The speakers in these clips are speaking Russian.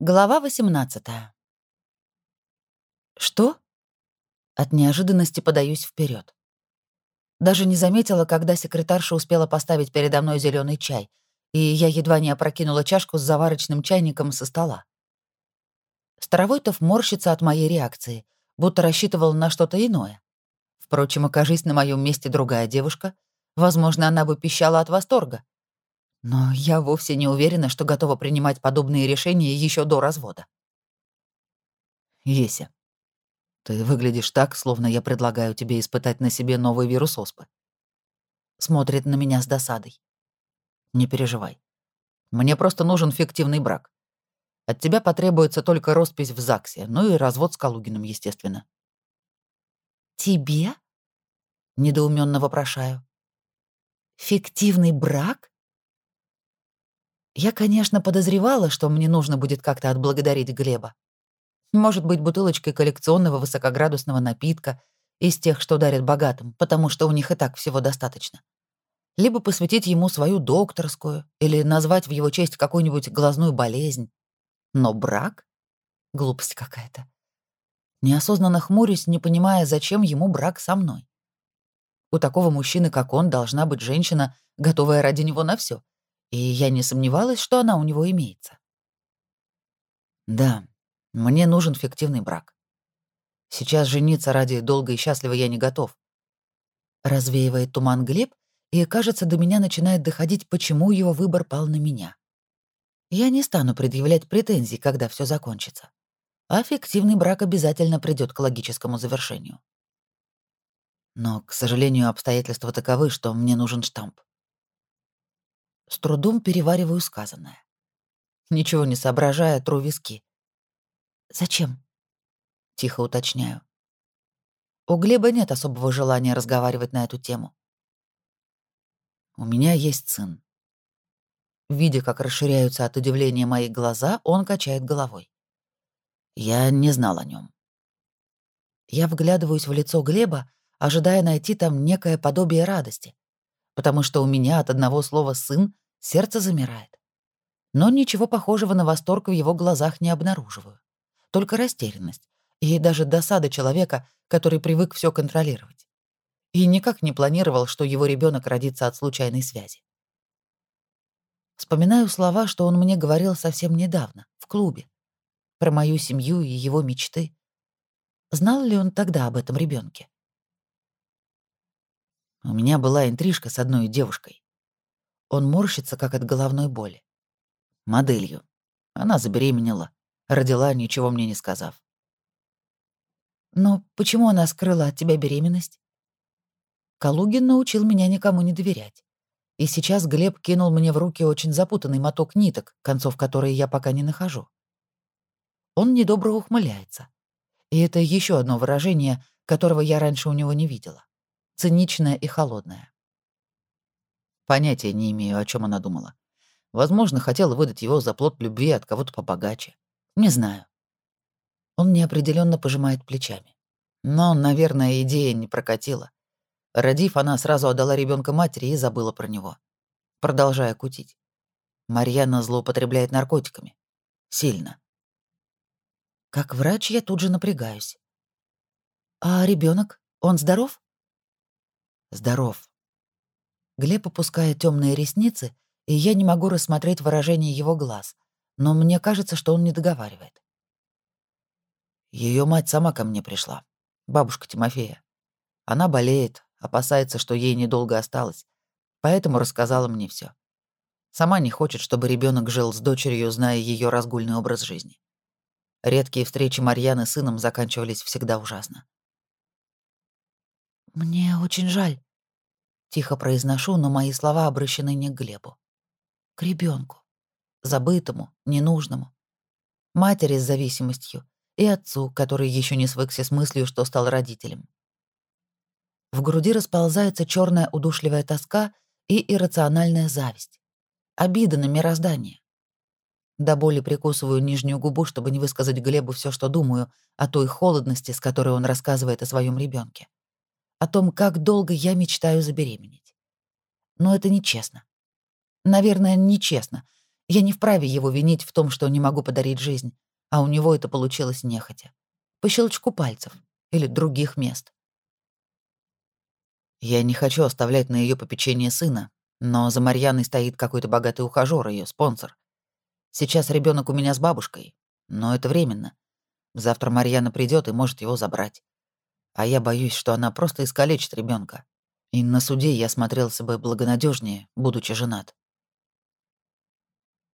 Глава 18. Что? От неожиданности подаюсь вперед. Даже не заметила, когда секретарша успела поставить передо мной зеленый чай, и я едва не опрокинула чашку с заварочным чайником со стола. Старовойтов морщится от моей реакции, будто рассчитывал на что-то иное. Впрочем, окажись на моем месте другая девушка, возможно, она бы пищала от восторга. Но я вовсе не уверена, что готова принимать подобные решения еще до развода. Еся, ты выглядишь так, словно я предлагаю тебе испытать на себе новый вирус оспы. Смотрит на меня с досадой. Не переживай. Мне просто нужен фиктивный брак. От тебя потребуется только роспись в ЗАГСе, ну и развод с Калугиным, естественно. «Тебе?» — недоуменно вопрошаю. «Фиктивный брак?» Я, конечно, подозревала, что мне нужно будет как-то отблагодарить Глеба. Может быть, бутылочкой коллекционного высокоградусного напитка из тех, что дарят богатым, потому что у них и так всего достаточно. Либо посвятить ему свою докторскую, или назвать в его честь какую-нибудь глазную болезнь. Но брак? Глупость какая-то. Неосознанно хмурюсь, не понимая, зачем ему брак со мной. У такого мужчины, как он, должна быть женщина, готовая ради него на все и я не сомневалась, что она у него имеется. Да, мне нужен фиктивный брак. Сейчас жениться ради долго и счастливо я не готов. Развеивает туман Глеб, и, кажется, до меня начинает доходить, почему его выбор пал на меня. Я не стану предъявлять претензий, когда все закончится. А фиктивный брак обязательно придет к логическому завершению. Но, к сожалению, обстоятельства таковы, что мне нужен штамп. С трудом перевариваю сказанное. Ничего не соображая, тру виски. «Зачем?» — тихо уточняю. У Глеба нет особого желания разговаривать на эту тему. «У меня есть сын». Видя, как расширяются от удивления мои глаза, он качает головой. Я не знал о нем. Я вглядываюсь в лицо Глеба, ожидая найти там некое подобие радости потому что у меня от одного слова «сын» сердце замирает. Но ничего похожего на восторг в его глазах не обнаруживаю. Только растерянность и даже досада человека, который привык все контролировать. И никак не планировал, что его ребенок родится от случайной связи. Вспоминаю слова, что он мне говорил совсем недавно, в клубе, про мою семью и его мечты. Знал ли он тогда об этом ребенке? У меня была интрижка с одной девушкой. Он морщится, как от головной боли. Моделью. Она забеременела. Родила, ничего мне не сказав. Но почему она скрыла от тебя беременность? Калугин научил меня никому не доверять. И сейчас Глеб кинул мне в руки очень запутанный моток ниток, концов которой я пока не нахожу. Он недобро ухмыляется. И это еще одно выражение, которого я раньше у него не видела циничная и холодная. Понятия не имею, о чем она думала. Возможно, хотела выдать его за плод любви от кого-то побогаче. Не знаю. Он неопределенно пожимает плечами. Но, наверное, идея не прокатила. Родив, она сразу отдала ребенка матери и забыла про него. Продолжая кутить. Марьяна злоупотребляет наркотиками. Сильно. Как врач я тут же напрягаюсь. А ребенок, он здоров? Здоров. Глеб опускает темные ресницы, и я не могу рассмотреть выражение его глаз, но мне кажется, что он не договаривает. Ее мать сама ко мне пришла, бабушка Тимофея. Она болеет, опасается, что ей недолго осталось, поэтому рассказала мне все. Сама не хочет, чтобы ребенок жил с дочерью, зная ее разгульный образ жизни. Редкие встречи Марьяны с сыном заканчивались всегда ужасно. «Мне очень жаль», Тихо произношу, но мои слова обращены не к Глебу. К ребенку, забытому, ненужному. Матери с зависимостью и отцу, который еще не свыкся с мыслью, что стал родителем. В груди расползается черная удушливая тоска и иррациональная зависть. Обида на мироздание. До боли прикусываю нижнюю губу, чтобы не высказать Глебу все, что думаю, о той холодности, с которой он рассказывает о своем ребенке о том, как долго я мечтаю забеременеть. Но это нечестно. Наверное, нечестно. Я не вправе его винить в том, что не могу подарить жизнь, а у него это получилось нехотя. По щелчку пальцев или других мест. Я не хочу оставлять на ее попечение сына, но за Марьяной стоит какой-то богатый ухажёр, ее спонсор. Сейчас ребенок у меня с бабушкой, но это временно. Завтра Марьяна придет и может его забрать. А я боюсь, что она просто искалечит ребенка. И на суде я смотрелся бы благонадежнее, будучи женат.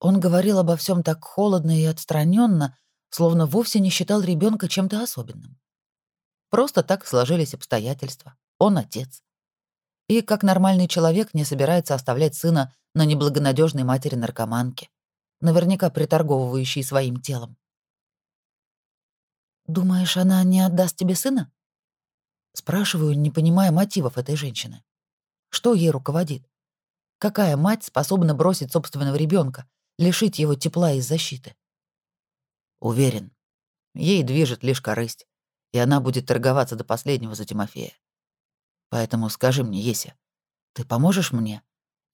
Он говорил обо всем так холодно и отстраненно, словно вовсе не считал ребенка чем-то особенным. Просто так сложились обстоятельства. Он отец. И как нормальный человек не собирается оставлять сына на неблагонадежной матери-наркоманке, наверняка приторговывающей своим телом. «Думаешь, она не отдаст тебе сына?» Спрашиваю, не понимая мотивов этой женщины. Что ей руководит? Какая мать способна бросить собственного ребенка, лишить его тепла и защиты? Уверен, ей движет лишь корысть, и она будет торговаться до последнего за Тимофея. Поэтому скажи мне, Еся, ты поможешь мне?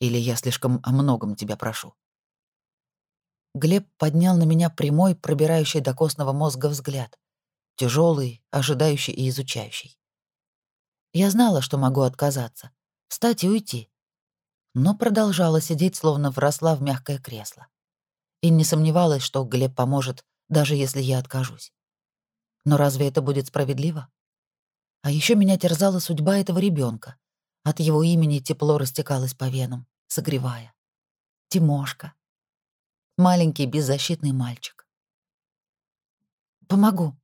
Или я слишком о многом тебя прошу?» Глеб поднял на меня прямой, пробирающий до костного мозга взгляд, тяжелый, ожидающий и изучающий. Я знала, что могу отказаться, встать и уйти, но продолжала сидеть, словно вросла в мягкое кресло. И не сомневалась, что Глеб поможет, даже если я откажусь. Но разве это будет справедливо? А еще меня терзала судьба этого ребенка. От его имени тепло растекалось по венам, согревая. Тимошка. Маленький беззащитный мальчик. Помогу.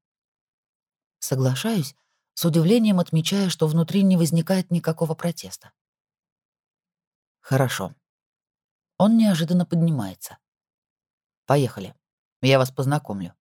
Соглашаюсь, с удивлением отмечая, что внутри не возникает никакого протеста. Хорошо. Он неожиданно поднимается. Поехали. Я вас познакомлю.